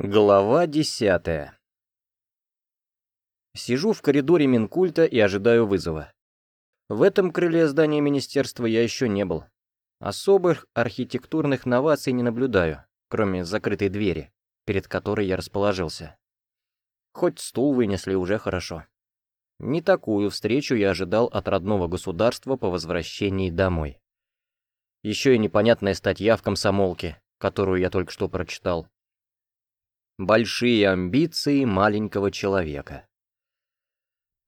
Глава десятая Сижу в коридоре Минкульта и ожидаю вызова. В этом крыле здания министерства я еще не был. Особых архитектурных новаций не наблюдаю, кроме закрытой двери, перед которой я расположился. Хоть стул вынесли уже хорошо. Не такую встречу я ожидал от родного государства по возвращении домой. Еще и непонятная статья в комсомолке, которую я только что прочитал. Большие амбиции маленького человека.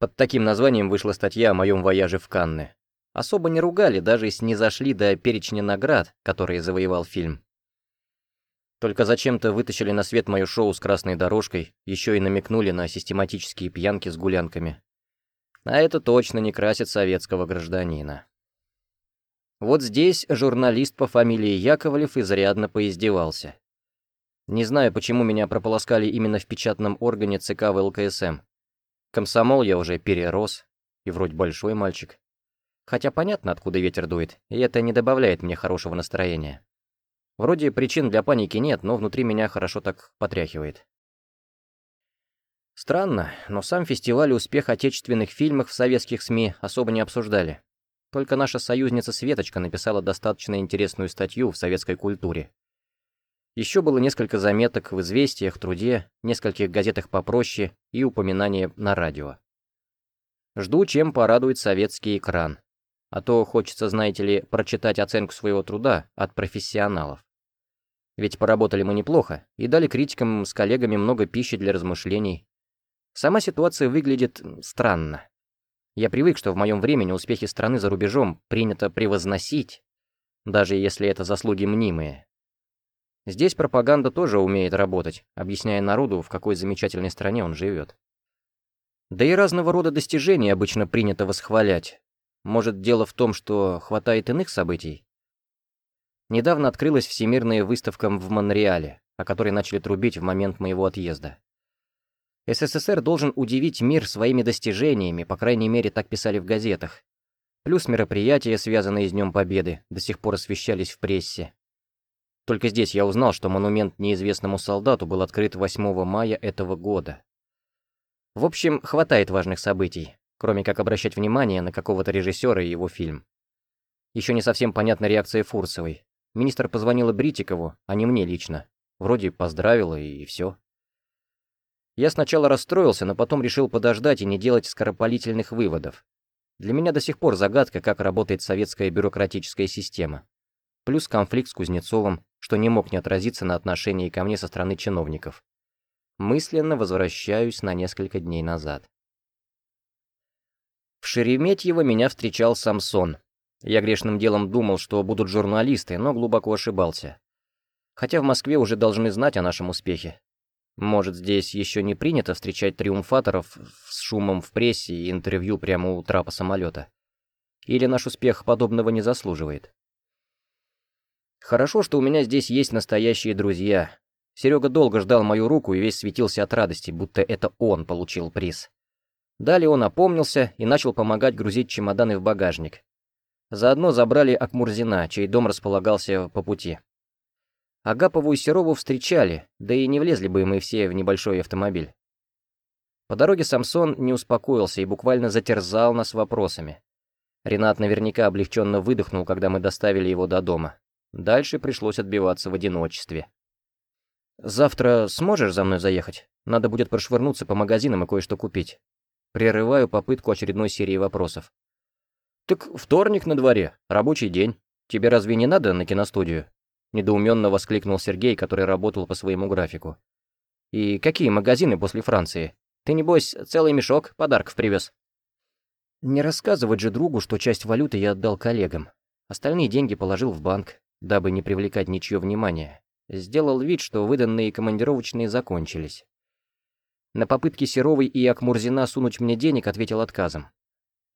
Под таким названием вышла статья о моем вояже в Канны. Особо не ругали, даже зашли до перечня наград, которые завоевал фильм. Только зачем-то вытащили на свет мое шоу с красной дорожкой, еще и намекнули на систематические пьянки с гулянками. А это точно не красит советского гражданина. Вот здесь журналист по фамилии Яковлев изрядно поиздевался. Не знаю, почему меня прополоскали именно в печатном органе ЦК ВЛКСМ. Комсомол я уже перерос, и вроде большой мальчик. Хотя понятно, откуда ветер дует, и это не добавляет мне хорошего настроения. Вроде причин для паники нет, но внутри меня хорошо так потряхивает. Странно, но сам фестиваль успех отечественных фильмов в советских СМИ особо не обсуждали. Только наша союзница Светочка написала достаточно интересную статью в советской культуре, еще было несколько заметок в «Известиях», «Труде», нескольких газетах попроще и упоминания на радио. Жду, чем порадует советский экран. А то хочется, знаете ли, прочитать оценку своего труда от профессионалов. Ведь поработали мы неплохо и дали критикам с коллегами много пищи для размышлений. Сама ситуация выглядит странно. Я привык, что в моем времени успехи страны за рубежом принято превозносить, даже если это заслуги мнимые. Здесь пропаганда тоже умеет работать, объясняя народу, в какой замечательной стране он живет. Да и разного рода достижения обычно принято восхвалять. Может, дело в том, что хватает иных событий? Недавно открылась всемирная выставка в Монреале, о которой начали трубить в момент моего отъезда. СССР должен удивить мир своими достижениями, по крайней мере, так писали в газетах. Плюс мероприятия, связанные с Днем Победы, до сих пор освещались в прессе. Только здесь я узнал, что монумент неизвестному солдату был открыт 8 мая этого года. В общем, хватает важных событий, кроме как обращать внимание на какого-то режиссера и его фильм. Еще не совсем понятна реакция Фурцевой. Министр позвонила Бритикову, а не мне лично. Вроде поздравила и все. Я сначала расстроился, но потом решил подождать и не делать скоропалительных выводов. Для меня до сих пор загадка, как работает советская бюрократическая система. Плюс конфликт с Кузнецовым, что не мог не отразиться на отношении ко мне со стороны чиновников. Мысленно возвращаюсь на несколько дней назад. В Шереметьево меня встречал Самсон. Я грешным делом думал, что будут журналисты, но глубоко ошибался. Хотя в Москве уже должны знать о нашем успехе. Может, здесь еще не принято встречать триумфаторов с шумом в прессе и интервью прямо у трапа самолета. Или наш успех подобного не заслуживает. Хорошо, что у меня здесь есть настоящие друзья. Серега долго ждал мою руку и весь светился от радости, будто это он получил приз. Далее он опомнился и начал помогать грузить чемоданы в багажник. Заодно забрали Акмурзина, чей дом располагался по пути. Агапову и Серову встречали, да и не влезли бы мы все в небольшой автомобиль. По дороге Самсон не успокоился и буквально затерзал нас вопросами. Ренат наверняка облегченно выдохнул, когда мы доставили его до дома. Дальше пришлось отбиваться в одиночестве. «Завтра сможешь за мной заехать? Надо будет прошвырнуться по магазинам и кое-что купить». Прерываю попытку очередной серии вопросов. «Так вторник на дворе, рабочий день. Тебе разве не надо на киностудию?» Недоуменно воскликнул Сергей, который работал по своему графику. «И какие магазины после Франции? Ты, небось, целый мешок подарков привез?» Не рассказывать же другу, что часть валюты я отдал коллегам. Остальные деньги положил в банк дабы не привлекать ничье внимание, сделал вид, что выданные командировочные закончились. На попытки Серовой и Акмурзина сунуть мне денег ответил отказом.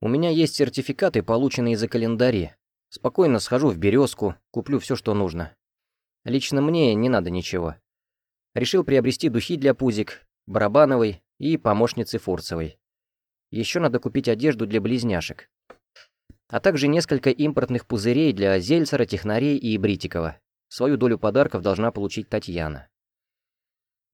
«У меня есть сертификаты, полученные за календари. Спокойно схожу в «Березку», куплю все, что нужно. Лично мне не надо ничего. Решил приобрести духи для пузик, Барабановой и помощницы Фурцевой. Еще надо купить одежду для близняшек а также несколько импортных пузырей для Зельцера, Технарей и Бритикова. Свою долю подарков должна получить Татьяна.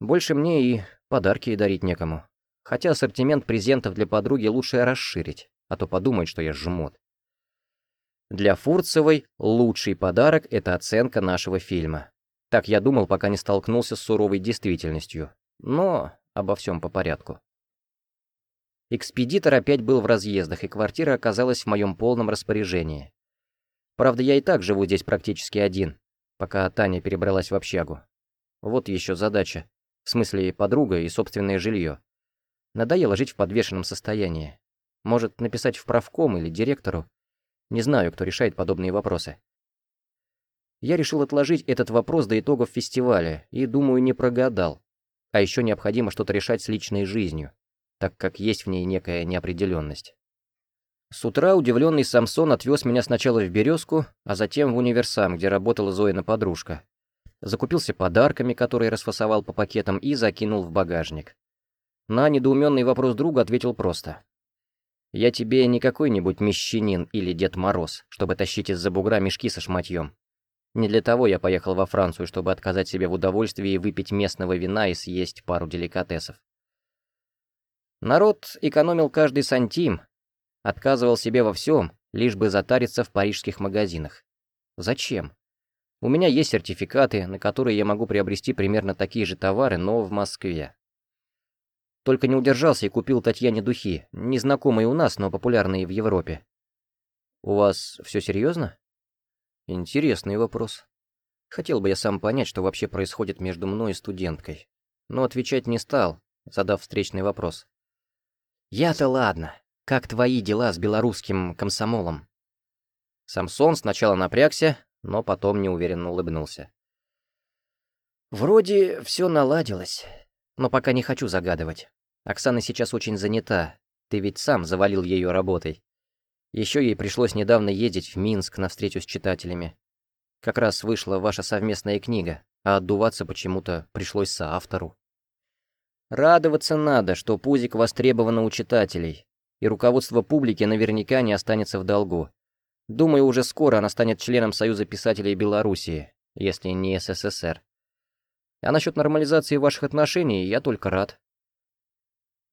Больше мне и подарки дарить некому. Хотя ассортимент презентов для подруги лучше расширить, а то подумает, что я жмот. Для Фурцевой лучший подарок — это оценка нашего фильма. Так я думал, пока не столкнулся с суровой действительностью. Но обо всем по порядку. Экспедитор опять был в разъездах, и квартира оказалась в моем полном распоряжении. Правда, я и так живу здесь практически один, пока Таня перебралась в общагу. Вот еще задача. В смысле, подруга и собственное жилье. Надоело жить в подвешенном состоянии. Может, написать в правком или директору? Не знаю, кто решает подобные вопросы. Я решил отложить этот вопрос до итогов фестиваля и, думаю, не прогадал. А еще необходимо что-то решать с личной жизнью, так как есть в ней некая неопределенность. С утра удивленный Самсон отвез меня сначала в «Березку», а затем в универсам, где работала Зоина подружка. Закупился подарками, которые расфасовал по пакетам, и закинул в багажник. На недоуменный вопрос друга ответил просто. «Я тебе не какой-нибудь мещанин или Дед Мороз, чтобы тащить из-за бугра мешки со шматьем. Не для того я поехал во Францию, чтобы отказать себе в удовольствии выпить местного вина и съесть пару деликатесов. Народ экономил каждый сантим, отказывал себе во всем, лишь бы затариться в парижских магазинах. Зачем? У меня есть сертификаты, на которые я могу приобрести примерно такие же товары, но в Москве. Только не удержался и купил Татьяне духи, незнакомые у нас, но популярные в Европе. У вас все серьезно? Интересный вопрос. Хотел бы я сам понять, что вообще происходит между мной и студенткой. Но отвечать не стал, задав встречный вопрос. «Я-то ладно. Как твои дела с белорусским комсомолом?» Самсон сначала напрягся, но потом неуверенно улыбнулся. «Вроде все наладилось, но пока не хочу загадывать. Оксана сейчас очень занята, ты ведь сам завалил ее работой. Еще ей пришлось недавно ездить в Минск на встречу с читателями. Как раз вышла ваша совместная книга, а отдуваться почему-то пришлось соавтору. Радоваться надо, что Пузик востребована у читателей, и руководство публики наверняка не останется в долгу. Думаю, уже скоро она станет членом Союза писателей Белоруссии, если не СССР. А насчет нормализации ваших отношений я только рад.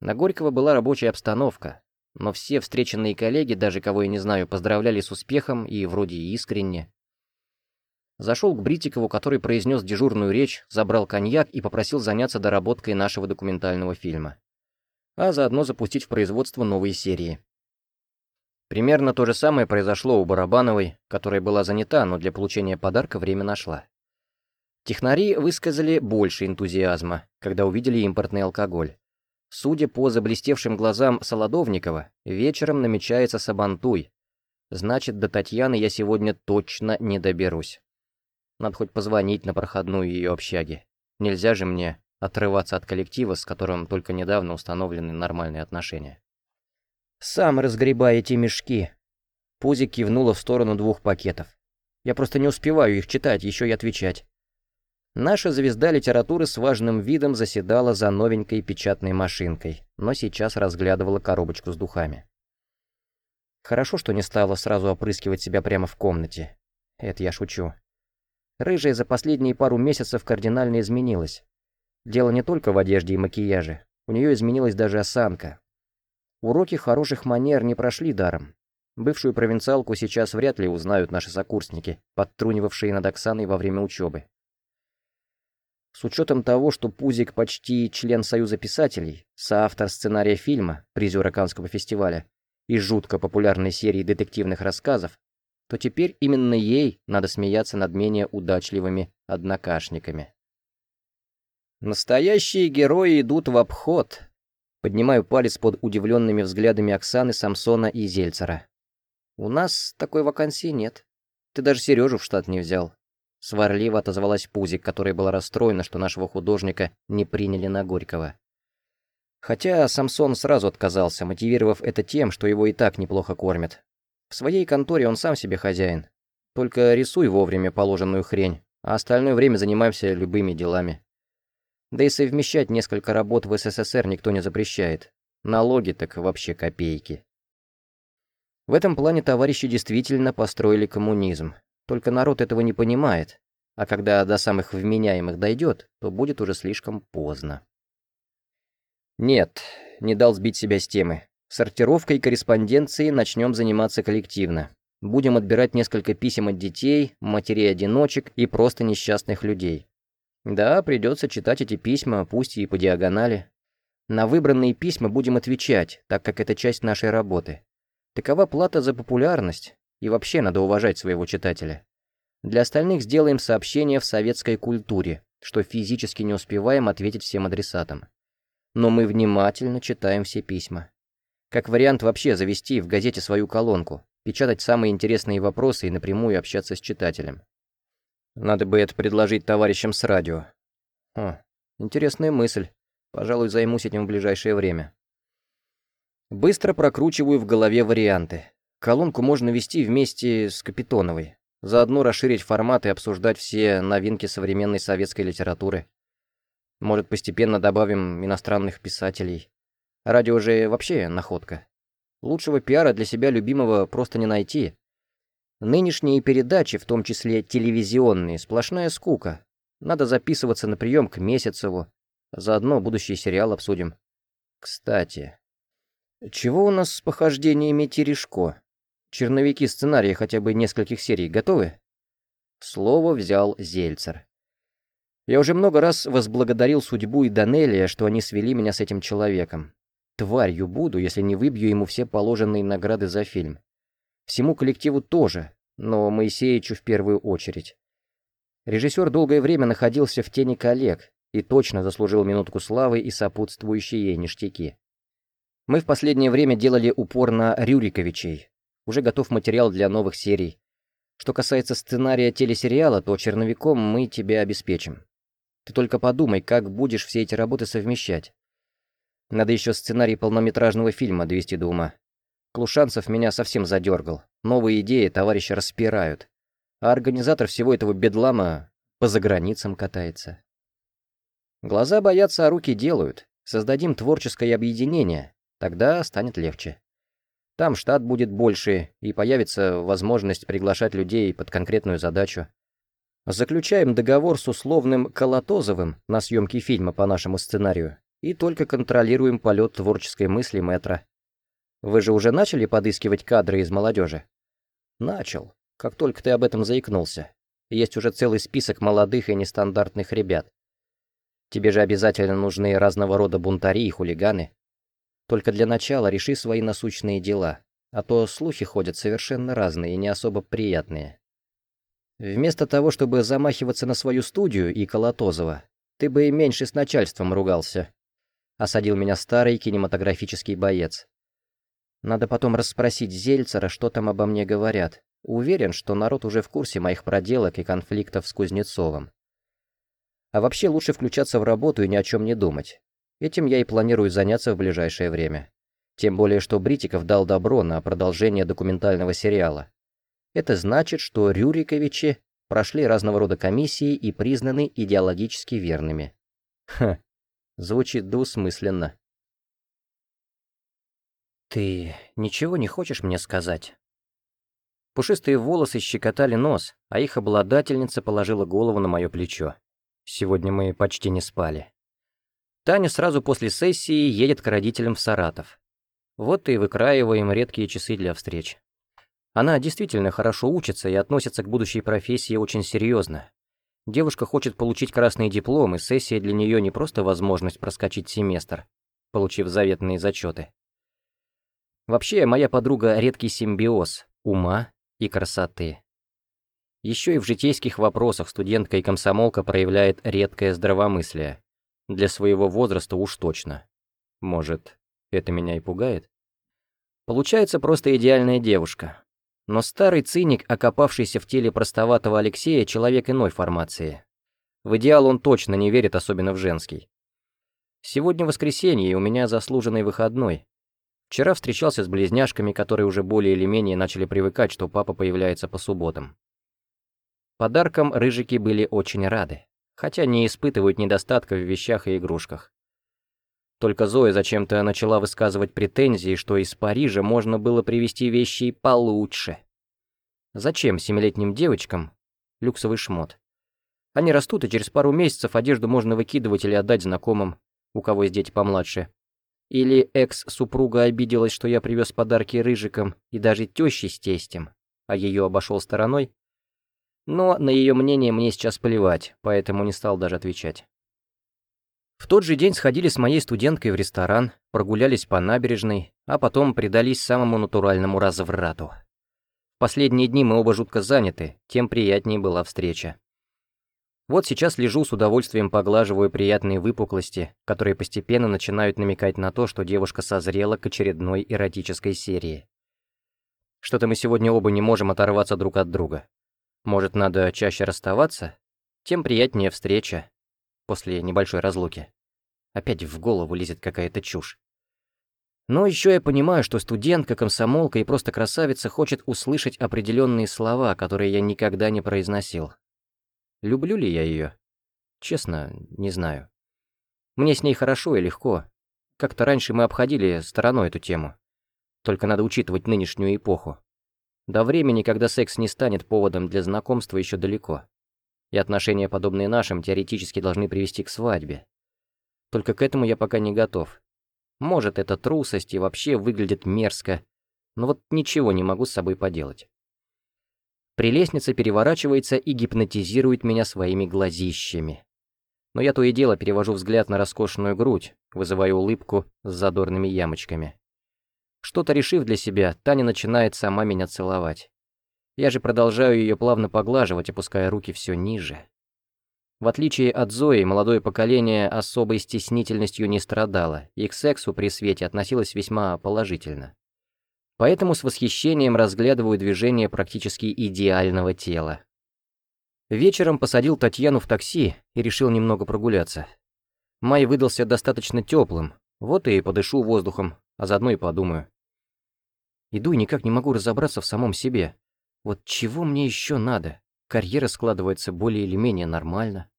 На Горького была рабочая обстановка, но все встреченные коллеги, даже кого я не знаю, поздравляли с успехом и вроде искренне. Зашел к Бритикову, который произнес дежурную речь, забрал коньяк и попросил заняться доработкой нашего документального фильма. А заодно запустить в производство новые серии. Примерно то же самое произошло у Барабановой, которая была занята, но для получения подарка время нашла. Технари высказали больше энтузиазма, когда увидели импортный алкоголь. Судя по заблестевшим глазам Солодовникова, вечером намечается Сабантуй. Значит, до Татьяны я сегодня точно не доберусь. Надо хоть позвонить на проходную ее общаги. Нельзя же мне отрываться от коллектива, с которым только недавно установлены нормальные отношения. «Сам разгребай эти мешки!» Пузик кивнула в сторону двух пакетов. «Я просто не успеваю их читать, еще и отвечать». Наша звезда литературы с важным видом заседала за новенькой печатной машинкой, но сейчас разглядывала коробочку с духами. Хорошо, что не стала сразу опрыскивать себя прямо в комнате. Это я шучу. Рыжая за последние пару месяцев кардинально изменилась. Дело не только в одежде и макияже. У нее изменилась даже осанка. Уроки хороших манер не прошли даром. Бывшую провинциалку сейчас вряд ли узнают наши сокурсники, подтрунивавшие над Оксаной во время учебы. С учетом того, что Пузик почти член Союза писателей, соавтор сценария фильма, призера Каннского фестиваля и жутко популярной серии детективных рассказов, то теперь именно ей надо смеяться над менее удачливыми однокашниками. Настоящие герои идут в обход. Поднимаю палец под удивленными взглядами Оксаны, Самсона и Зельцера. У нас такой вакансии нет. Ты даже Сережу в штат не взял. Сварливо отозвалась Пузик, которая была расстроена, что нашего художника не приняли на Горького. Хотя Самсон сразу отказался, мотивировав это тем, что его и так неплохо кормят. В своей конторе он сам себе хозяин. Только рисуй вовремя положенную хрень, а остальное время занимаемся любыми делами. Да и совмещать несколько работ в СССР никто не запрещает. Налоги так вообще копейки. В этом плане товарищи действительно построили коммунизм, только народ этого не понимает. а когда до самых вменяемых дойдет, то будет уже слишком поздно. Нет, не дал сбить себя с темы. Сортировкой корреспонденции начнем заниматься коллективно. Будем отбирать несколько писем от детей, матерей-одиночек и просто несчастных людей. Да, придется читать эти письма, пусть и по диагонали. На выбранные письма будем отвечать, так как это часть нашей работы. Такова плата за популярность, и вообще надо уважать своего читателя. Для остальных сделаем сообщение в советской культуре, что физически не успеваем ответить всем адресатам. Но мы внимательно читаем все письма. Как вариант вообще завести в газете свою колонку, печатать самые интересные вопросы и напрямую общаться с читателем. Надо бы это предложить товарищам с радио. О, интересная мысль. Пожалуй, займусь этим в ближайшее время. Быстро прокручиваю в голове варианты. Колонку можно вести вместе с Капитоновой. Заодно расширить формат и обсуждать все новинки современной советской литературы. Может, постепенно добавим иностранных писателей. Радио же вообще находка. Лучшего пиара для себя любимого просто не найти. Нынешние передачи, в том числе телевизионные, сплошная скука. Надо записываться на прием к Месяцеву. Заодно будущий сериал обсудим. Кстати, чего у нас с похождениями Терешко? Черновики сценария хотя бы нескольких серий готовы? Слово взял Зельцер. Я уже много раз возблагодарил судьбу и Данелия, что они свели меня с этим человеком. Тварью буду, если не выбью ему все положенные награды за фильм. Всему коллективу тоже, но Моисеичу в первую очередь. Режиссер долгое время находился в тени коллег и точно заслужил минутку славы и сопутствующие ей ништяки. Мы в последнее время делали упор на Рюриковичей. Уже готов материал для новых серий. Что касается сценария телесериала, то черновиком мы тебя обеспечим. Ты только подумай, как будешь все эти работы совмещать. Надо еще сценарий полнометражного фильма довести до ума. Клушанцев меня совсем задергал. Новые идеи товарища распирают. А организатор всего этого бедлама по заграницам катается. Глаза боятся, а руки делают. Создадим творческое объединение. Тогда станет легче. Там штат будет больше, и появится возможность приглашать людей под конкретную задачу. Заключаем договор с условным Колотозовым на съемки фильма по нашему сценарию и только контролируем полет творческой мысли метра. Вы же уже начали подыскивать кадры из молодежи? Начал, как только ты об этом заикнулся. Есть уже целый список молодых и нестандартных ребят. Тебе же обязательно нужны разного рода бунтари и хулиганы. Только для начала реши свои насущные дела, а то слухи ходят совершенно разные и не особо приятные. Вместо того, чтобы замахиваться на свою студию и Колотозова, ты бы и меньше с начальством ругался. Осадил меня старый кинематографический боец. Надо потом расспросить Зельцера, что там обо мне говорят. Уверен, что народ уже в курсе моих проделок и конфликтов с Кузнецовым. А вообще лучше включаться в работу и ни о чем не думать. Этим я и планирую заняться в ближайшее время. Тем более, что Бритиков дал добро на продолжение документального сериала. Это значит, что Рюриковичи прошли разного рода комиссии и признаны идеологически верными. Ха, звучит двусмысленно. «Ты ничего не хочешь мне сказать?» Пушистые волосы щекотали нос, а их обладательница положила голову на мое плечо. Сегодня мы почти не спали. Таня сразу после сессии едет к родителям в Саратов. Вот и выкраиваем редкие часы для встреч. Она действительно хорошо учится и относится к будущей профессии очень серьезно. Девушка хочет получить красный диплом, и сессия для нее не просто возможность проскочить семестр, получив заветные зачеты. Вообще, моя подруга — редкий симбиоз ума и красоты. Еще и в житейских вопросах студентка и комсомолка проявляет редкое здравомыслие. Для своего возраста уж точно. Может, это меня и пугает? Получается просто идеальная девушка. Но старый циник, окопавшийся в теле простоватого Алексея, человек иной формации. В идеал он точно не верит, особенно в женский. Сегодня воскресенье, и у меня заслуженный выходной. Вчера встречался с близняшками, которые уже более или менее начали привыкать, что папа появляется по субботам. Подаркам рыжики были очень рады хотя не испытывают недостатка в вещах и игрушках. Только Зоя зачем-то начала высказывать претензии, что из Парижа можно было привезти вещи получше. Зачем семилетним девочкам люксовый шмот? Они растут, и через пару месяцев одежду можно выкидывать или отдать знакомым, у кого есть дети помладше. Или экс-супруга обиделась, что я привез подарки рыжикам и даже тещи с тестем, а ее обошел стороной. Но на ее мнение мне сейчас плевать, поэтому не стал даже отвечать. В тот же день сходили с моей студенткой в ресторан, прогулялись по набережной, а потом предались самому натуральному разврату. Последние дни мы оба жутко заняты, тем приятнее была встреча. Вот сейчас лежу с удовольствием поглаживаю приятные выпуклости, которые постепенно начинают намекать на то, что девушка созрела к очередной эротической серии. Что-то мы сегодня оба не можем оторваться друг от друга. Может, надо чаще расставаться? Тем приятнее встреча после небольшой разлуки. Опять в голову лезет какая-то чушь. Но еще я понимаю, что студентка, комсомолка и просто красавица хочет услышать определенные слова, которые я никогда не произносил. Люблю ли я ее? Честно, не знаю. Мне с ней хорошо и легко. Как-то раньше мы обходили стороной эту тему. Только надо учитывать нынешнюю эпоху. До времени, когда секс не станет поводом для знакомства, еще далеко. И отношения, подобные нашим, теоретически должны привести к свадьбе. Только к этому я пока не готов. Может, это трусость и вообще выглядит мерзко, но вот ничего не могу с собой поделать. Прелестница переворачивается и гипнотизирует меня своими глазищами. Но я то и дело перевожу взгляд на роскошную грудь, вызывая улыбку с задорными ямочками. Что-то решив для себя, Таня начинает сама меня целовать. Я же продолжаю ее плавно поглаживать, опуская руки все ниже. В отличие от Зои, молодое поколение особой стеснительностью не страдало, и к сексу при свете относилось весьма положительно. Поэтому с восхищением разглядываю движение практически идеального тела. Вечером посадил Татьяну в такси и решил немного прогуляться. Май выдался достаточно теплым, вот и подышу воздухом, а заодно и подумаю. Иду и никак не могу разобраться в самом себе. Вот чего мне еще надо? Карьера складывается более или менее нормально.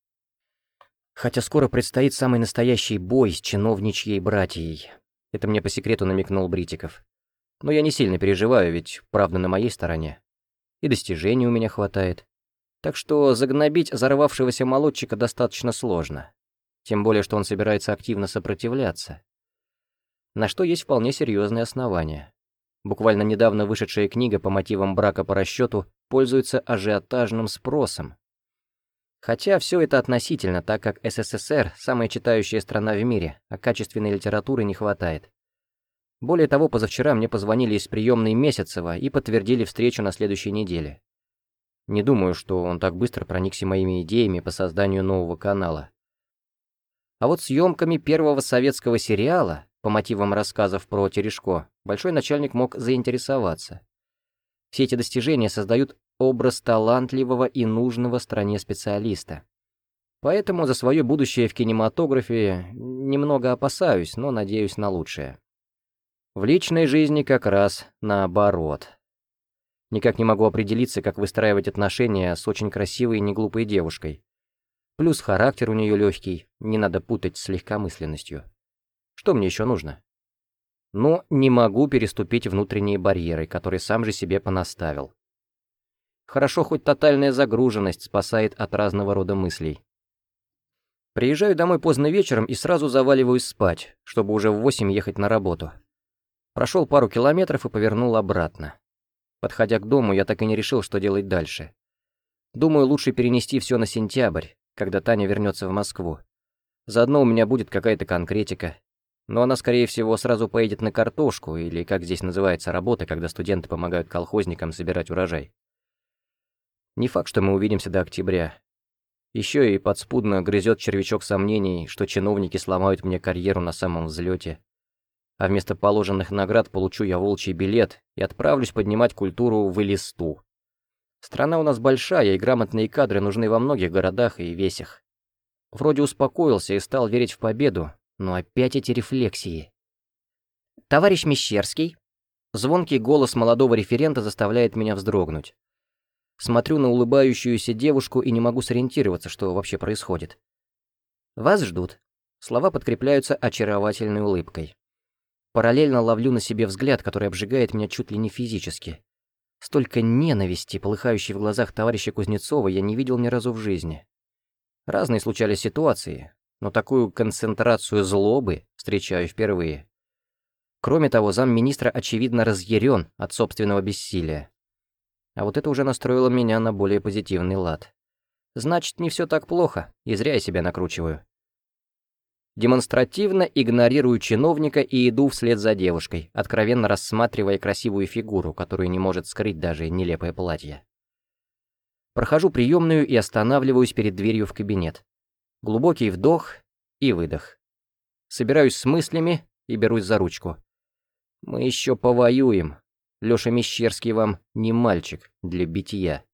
Хотя скоро предстоит самый настоящий бой с чиновничьей братьей. Это мне по секрету намекнул Бритиков. Но я не сильно переживаю, ведь правда на моей стороне. И достижений у меня хватает. Так что загнобить взорвавшегося молодчика достаточно сложно. Тем более, что он собирается активно сопротивляться. На что есть вполне серьезные основания. Буквально недавно вышедшая книга по мотивам брака по расчету пользуется ажиотажным спросом. Хотя все это относительно, так как СССР – самая читающая страна в мире, а качественной литературы не хватает. Более того, позавчера мне позвонили из приемной Месяцева и подтвердили встречу на следующей неделе. Не думаю, что он так быстро проникся моими идеями по созданию нового канала. А вот съемками первого советского сериала, по мотивам рассказов про Терешко, большой начальник мог заинтересоваться. Все эти достижения создают образ талантливого и нужного стране специалиста. Поэтому за свое будущее в кинематографе немного опасаюсь, но надеюсь на лучшее. В личной жизни как раз наоборот. Никак не могу определиться, как выстраивать отношения с очень красивой и неглупой девушкой. Плюс характер у нее легкий, не надо путать с легкомысленностью. Что мне еще нужно? Но не могу переступить внутренние барьеры, которые сам же себе понаставил. Хорошо, хоть тотальная загруженность спасает от разного рода мыслей. Приезжаю домой поздно вечером и сразу заваливаюсь спать, чтобы уже в восемь ехать на работу. Прошел пару километров и повернул обратно. Подходя к дому, я так и не решил, что делать дальше. Думаю, лучше перенести все на сентябрь, когда Таня вернется в Москву. Заодно у меня будет какая-то конкретика. Но она, скорее всего, сразу поедет на картошку, или, как здесь называется, работа, когда студенты помогают колхозникам собирать урожай. Не факт, что мы увидимся до октября. Еще и подспудно грызет червячок сомнений, что чиновники сломают мне карьеру на самом взлете а вместо положенных наград получу я волчий билет и отправлюсь поднимать культуру в Элисту. Страна у нас большая, и грамотные кадры нужны во многих городах и весях. Вроде успокоился и стал верить в победу, но опять эти рефлексии. «Товарищ Мещерский?» Звонкий голос молодого референта заставляет меня вздрогнуть. Смотрю на улыбающуюся девушку и не могу сориентироваться, что вообще происходит. «Вас ждут». Слова подкрепляются очаровательной улыбкой. Параллельно ловлю на себе взгляд, который обжигает меня чуть ли не физически. Столько ненависти, полыхающей в глазах товарища Кузнецова, я не видел ни разу в жизни. Разные случались ситуации, но такую концентрацию злобы встречаю впервые. Кроме того, замминистра очевидно разъярен от собственного бессилия. А вот это уже настроило меня на более позитивный лад. Значит, не все так плохо, и зря я себя накручиваю. Демонстративно игнорирую чиновника и иду вслед за девушкой, откровенно рассматривая красивую фигуру, которую не может скрыть даже нелепое платье. Прохожу приемную и останавливаюсь перед дверью в кабинет. Глубокий вдох и выдох. Собираюсь с мыслями и берусь за ручку. Мы еще повоюем. Лёша Мещерский вам не мальчик для битья.